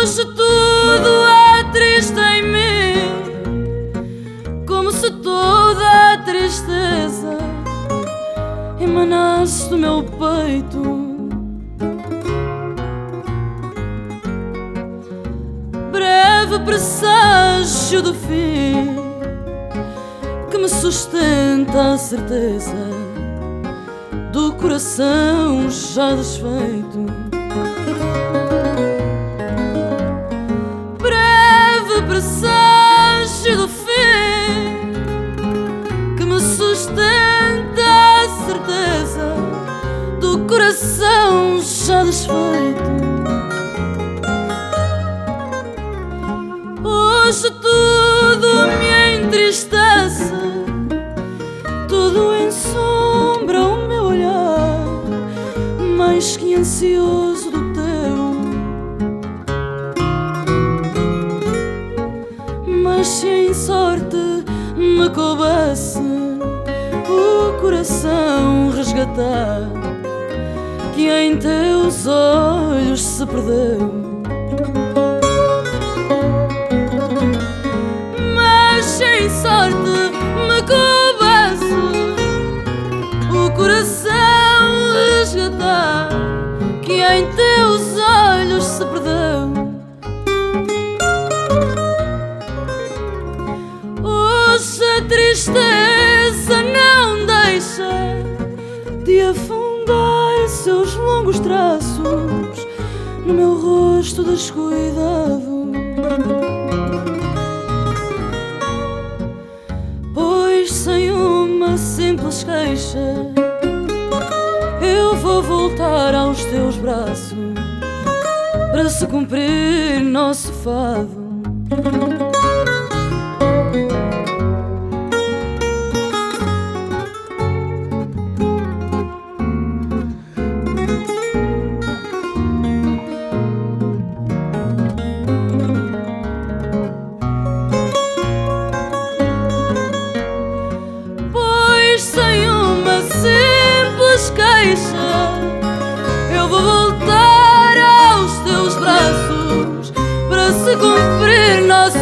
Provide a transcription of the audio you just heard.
Hoje tudo é triste em mim, como se toda a tristeza emanasse do meu peito. Breve presságio do fim que me sustenta a certeza do coração já desfeito. Coração já desfeito. Hoje tudo me entristece, tudo ensombra o meu olhar, mais que ansioso do teu. Mas se em sorte me coubesse o coração resgatar, que em teus olhos se perdeu. mas sem sorte me coubesse o coração resgatar que em teus olhos se perdeu. Hoje a tristeza não deixa de afundar traços no meu rosto descuidado. Pois sem uma simples queixa eu vou voltar aos teus braços para se cumprir nosso fado. Queixa eu vou voltar aos teus braços para se cumprir nosso